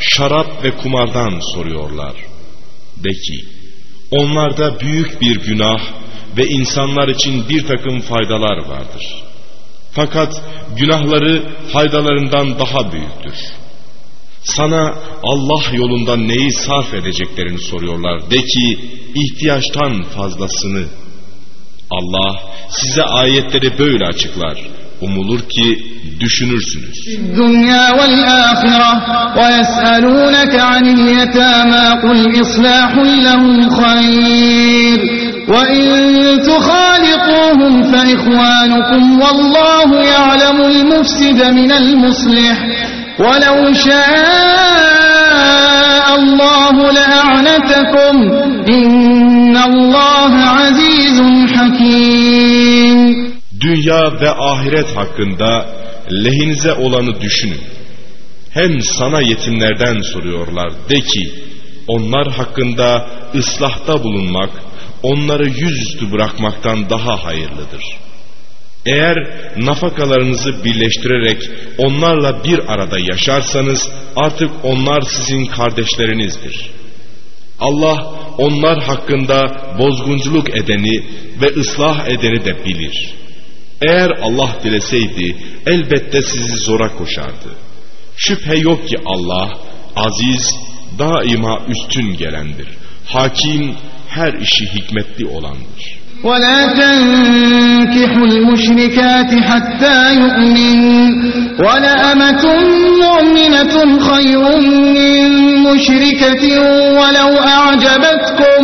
şarap ve kumardan soruyorlar. De ki, onlarda büyük bir günah ve insanlar için bir takım faydalar vardır. Fakat günahları faydalarından daha büyüktür. Sana Allah yolunda neyi sarf edeceklerini soruyorlar. De ki, ihtiyaçtan fazlasını. Allah size ayetleri böyle açıklar. Umulur ki düşünürsünüz. Dünya vel ahire ve yes'alûneke anil yetâmâ kul islâhun lehum hayr ve in tuhâlituhum fe ihvânukum vallâhu ya'lemul mufside minel muslih ولو شاء الله لأعنتكم إن الله عزيز dünya ve ahiret hakkında lehinize olanı düşünün. Hem sana yetimlerden soruyorlar. De ki, onlar hakkında ıslahta bulunmak, onları yüzüstü bırakmaktan daha hayırlıdır. Eğer nafakalarınızı birleştirerek onlarla bir arada yaşarsanız artık onlar sizin kardeşlerinizdir. Allah onlar hakkında bozgunculuk edeni ve ıslah edeni de bilir.'' Eğer Allah dileseydi elbette sizi zora koşardı. Şüphe yok ki Allah aziz, daima üstün gelendir. Hakim, her işi hikmetli olandır. ولا تنكحوا المشركات حتى يؤمن ولأمة مؤمنة خير من مشركة ولو أعجبتكم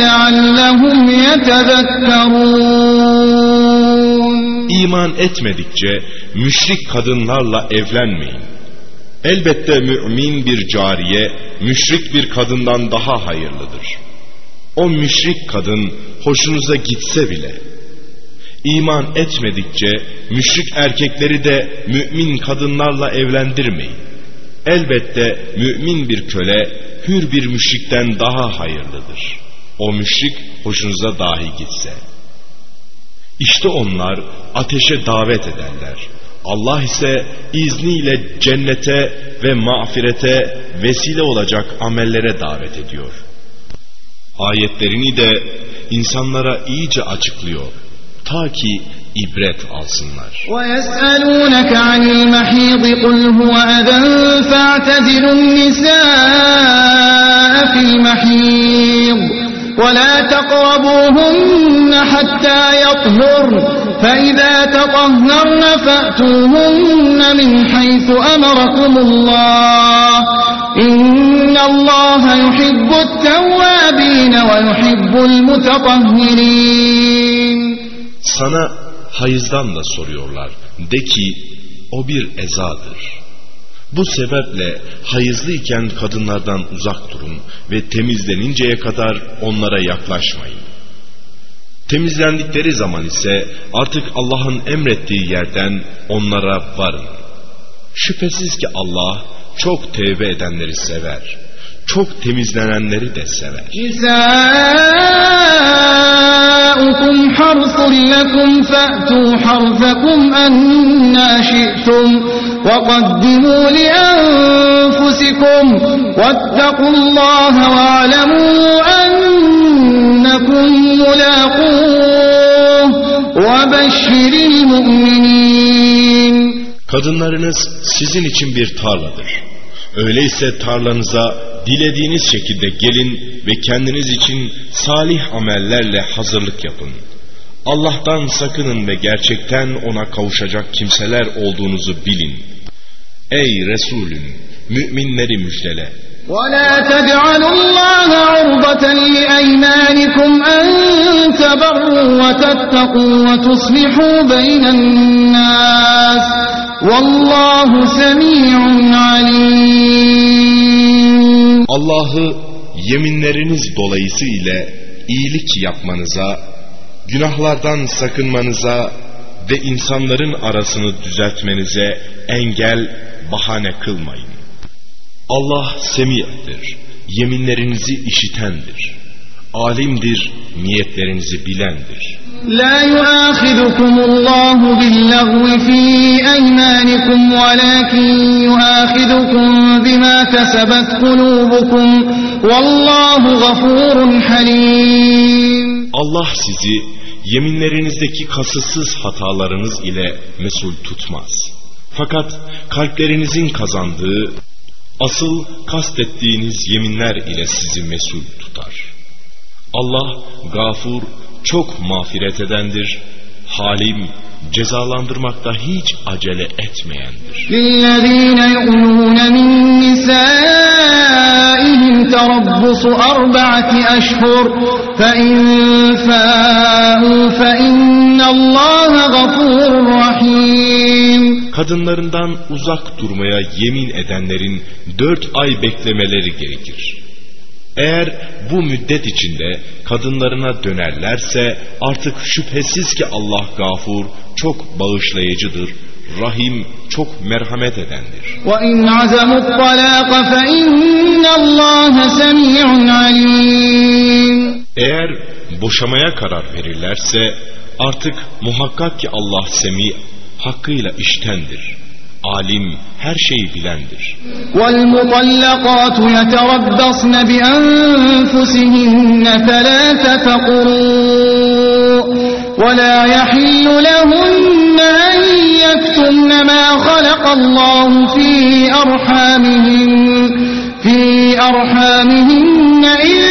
لعلهم يتذكرون İman etmedikçe müşrik kadınlarla evlenmeyin. Elbette mümin bir cariye müşrik bir kadından daha hayırlıdır. O müşrik kadın hoşunuza gitse bile iman etmedikçe müşrik erkekleri de mümin kadınlarla evlendirmeyin. Elbette mümin bir köle hür bir müşrikten daha hayırlıdır. O müşrik hoşunuza dahi gitse. İşte onlar ateşe davet ederler. Allah ise izniyle cennete ve mağfirete vesile olacak amellere davet ediyor. Ayetlerini de insanlara iyice açıklıyor. Ta ki ibret alsınlar. وَيَسْأَلُونَكَ عَنِ الْمَحِيضِ قُلْ هُوَ أَذًى فَاعْتَزِلُوا النِّسَاءَ فِي الْمَحِيضِ وَلَا تَقْرَبُوهُنَّ حَتَّى يَطْهُرْنَ فَإِذَا تَطَهَّرْنَ فَأْتُوهُنَّ مِنْ حَيْثُ أَمَرَكُمُ اللَّهُ إِنَّ اللَّهَ يُحِبُّ التَّوَّابِينَ وَيُحِبُّ الْمُتَطَهِّرِينَ Sana hayızdan da soruyorlar. De ki o bir ezadır. Bu sebeple hayızlı iken kadınlardan uzak durun ve temizleninceye kadar onlara yaklaşmayın. Temizlendikleri zaman ise artık Allah'ın emrettiği yerden onlara varın. Şüphesiz ki Allah çok tevbe edenleri sever. Çok temizlenenleri de sever. Cizâukum harfun lekum fe'tû harfekum ennâ şi'tum. وقدموا لأنفسكم واتقوا الله واعلموا أنكم ملاقوه وبشر المؤمنين Kadınlarınız sizin için bir tarladır. Öyleyse tarlanıza dilediğiniz şekilde gelin ve kendiniz için salih amellerle hazırlık yapın. Allah'tan sakının ve gerçekten ona kavuşacak kimseler olduğunuzu bilin. Ey Resulüm, müminleri müjdele. ولا تجعلوا الله عرضة لأيمانكم أن تبروا وتتقوا وتصلحوا بين الناس والله سميع عليم Allah'ı yeminleriniz dolayısıyla iyilik yapmanıza, günahlardan sakınmanıza ve insanların arasını düzeltmenize engel, bahane kılmayın. Allah semiyettir, yeminlerinizi işitendir. Alimdir, niyetlerinizi bilendir. La yuâhidukumullahu billagvi fî eymânikum velâkin yuâhidukum bimâ kesebet kulûbukum. Vallahu gafûrun halim. Allah sizi yeminlerinizdeki kasıtsız hatalarınız ile mesul tutmaz. Fakat kalplerinizin kazandığı asıl kastettiğiniz yeminler ile sizi mesul tutar. Allah gafur, çok mağfiret edendir, halim, cezalandırmakta hiç acele etmeyendir. Lillezine yu'nune min nisaihim terabbusu arba'ati eşhur fe in fa'u fe innallaha gafurur. Kadınlarından uzak durmaya yemin edenlerin dört ay beklemeleri gerekir. Eğer bu müddet içinde kadınlarına dönerlerse artık şüphesiz ki Allah gafur, çok bağışlayıcıdır, rahim, çok merhamet edendir. وإن عزموا الطلاق فإن الله سميع عليم Eğer boşamaya karar verirlerse artık muhakkak ki Allah semi, hakkıyla iştendir. Alim, her şeyi bilendir. والمطلقات يتربصن بأنفسهن ثلاثة قروء ولا يحل لهن أن يكتمن ما خلق الله في أرحامهن في أرحامهن إن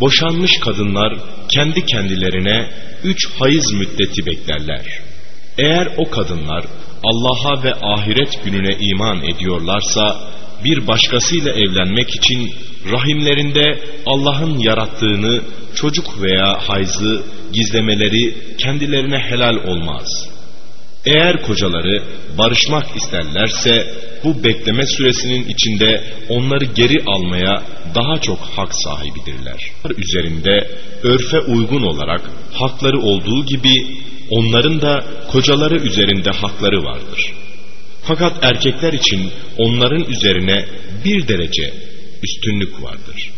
Boşanmış kadınlar kendi kendilerine üç hayız müddeti beklerler. Eğer o kadınlar Allah'a ve ahiret gününe iman ediyorlarsa bir başkasıyla evlenmek için rahimlerinde Allah'ın yarattığını çocuk veya hayzı gizlemeleri kendilerine helal olmaz. Eğer kocaları barışmak isterlerse bu bekleme süresinin içinde onları geri almaya daha çok hak sahibidirler. Üzerinde örfe uygun olarak hakları olduğu gibi onların da kocaları üzerinde hakları vardır. Fakat erkekler için onların üzerine bir derece üstünlük vardır.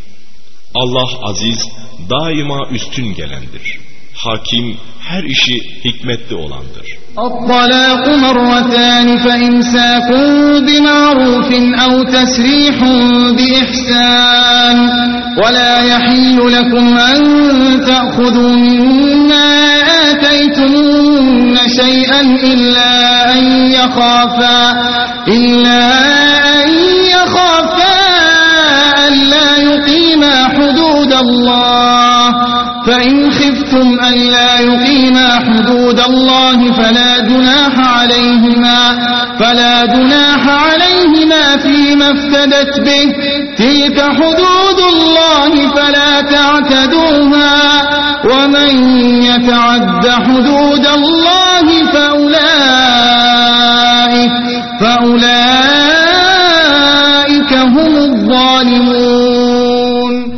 Allah aziz, daima üstün gelendir. Hakim, her işi hikmetli olandır. الطلاق مرتان فإمساك بمعروف أو تسريح بإحسان ولا يحل لكم أن تأخذوا مما آتيتمون شيئا إلا أن يخافا إلا أن يخافا ألا يقيما حدود الله فإن خفتم ألا يقيما حدود الله فلا جناح عليهما فلا جناح عليهما فيما افتدت به تلك حدود الله فلا تعتدوها ومن يتعد حدود الله فأولئك فأولئك هم الظالمون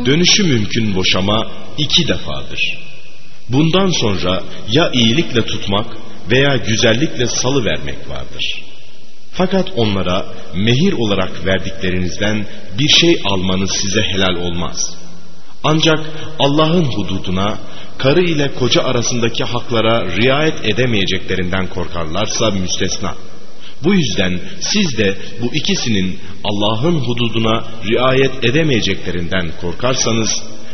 Dönüşü mümkün boşama iki defadır. Bundan sonra ya iyilikle tutmak veya güzellikle salı vermek vardır. Fakat onlara mehir olarak verdiklerinizden bir şey almanız size helal olmaz. Ancak Allah'ın hududuna, karı ile koca arasındaki haklara riayet edemeyeceklerinden korkarlarsa müstesna. Bu yüzden siz de bu ikisinin Allah'ın hududuna riayet edemeyeceklerinden korkarsanız,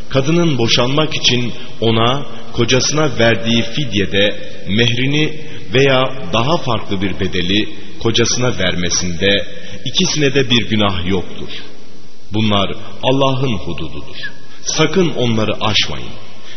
kadının boşanmak için ona, kocasına verdiği fidyede mehrini veya daha farklı bir bedeli kocasına vermesinde ikisine de bir günah yoktur. Bunlar Allah'ın hudududur. Sakın onları aşmayın.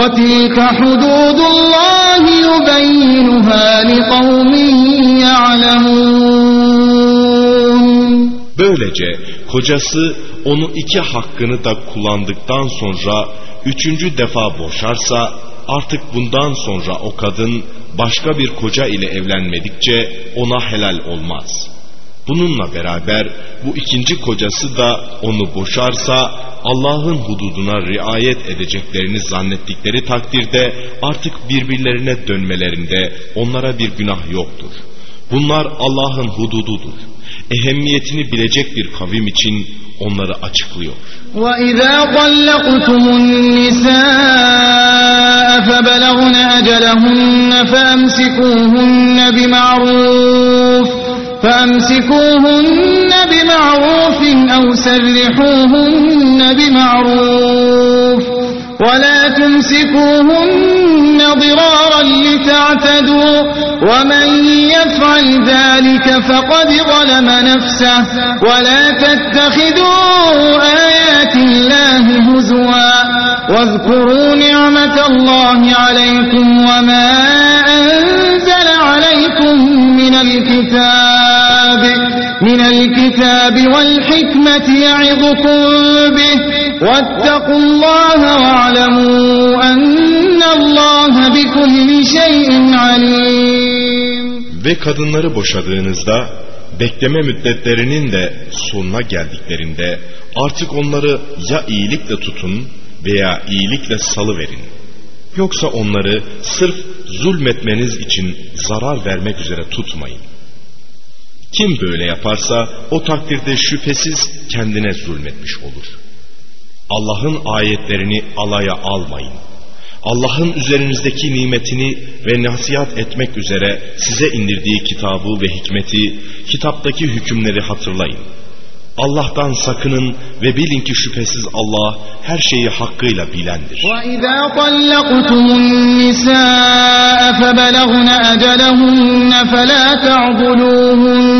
وتلك حدود الله يبينها لقوم يعلمون Böylece kocası onu iki hakkını da kullandıktan sonra üçüncü defa boşarsa artık bundan sonra o kadın başka bir koca ile evlenmedikçe ona helal olmaz. Bununla beraber bu ikinci kocası da onu boşarsa Allah'ın hududuna riayet edeceklerini zannettikleri takdirde artık birbirlerine dönmelerinde onlara bir günah yoktur. Bunlar Allah'ın hudududur. Ehemmiyetini bilecek bir kavim için onları açıklıyor. وَإِذَا طَلَّقْتُمُ النِّسَاءَ فَبَلَغْنَ أَجَلَهُنَّ فَأَمْسِكُوهُنَّ بِمَعْرُوفٍ فَأَمْسِكُوهُنَّ بِمَعْرُوفٍ أَوْ سَرِّحُوهُنَّ بِمَعْرُوفٍ ولا تمسكوهن ضرارا لتعتدوا ومن يفعل ذلك فقد ظلم نفسه ولا تتخذوا آيات الله هزوا واذكروا نعمة الله عليكم وما أنزل عليكم من الكتاب الكتاب والحكمة يعظكم به واتقوا الله واعلموا أن الله بكل شيء عليم Ve kadınları boşadığınızda bekleme müddetlerinin de sonuna geldiklerinde artık onları ya iyilikle tutun veya iyilikle salıverin. Yoksa onları sırf zulmetmeniz için zarar vermek üzere tutmayın. Kim böyle yaparsa o takdirde şüphesiz kendine zulmetmiş olur. Allah'ın ayetlerini alaya almayın. Allah'ın üzerinizdeki nimetini ve nasihat etmek üzere size indirdiği kitabı ve hikmeti, kitaptaki hükümleri hatırlayın. Allah'tan sakının ve bilin ki şüphesiz Allah her şeyi hakkıyla bilendir. وَإِذَا طَلَّقْتُمُ النِّسَاءَ فَبَلَغْنَ أَجَلَهُنَّ فَلَا تَعْضُلُوهُنَّ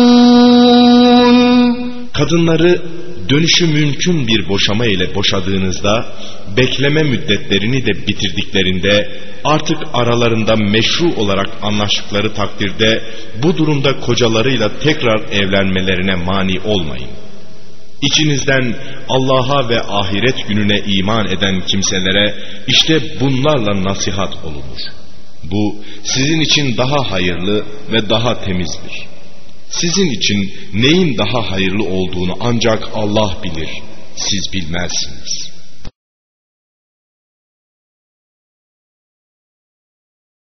Kadınları dönüşü mümkün bir boşama ile boşadığınızda bekleme müddetlerini de bitirdiklerinde artık aralarında meşru olarak anlaştıkları takdirde bu durumda kocalarıyla tekrar evlenmelerine mani olmayın. İçinizden Allah'a ve ahiret gününe iman eden kimselere işte bunlarla nasihat olunur. Bu sizin için daha hayırlı ve daha temizdir. Sizin için neyin daha hayırlı olduğunu ancak Allah bilir, siz bilmezsiniz.''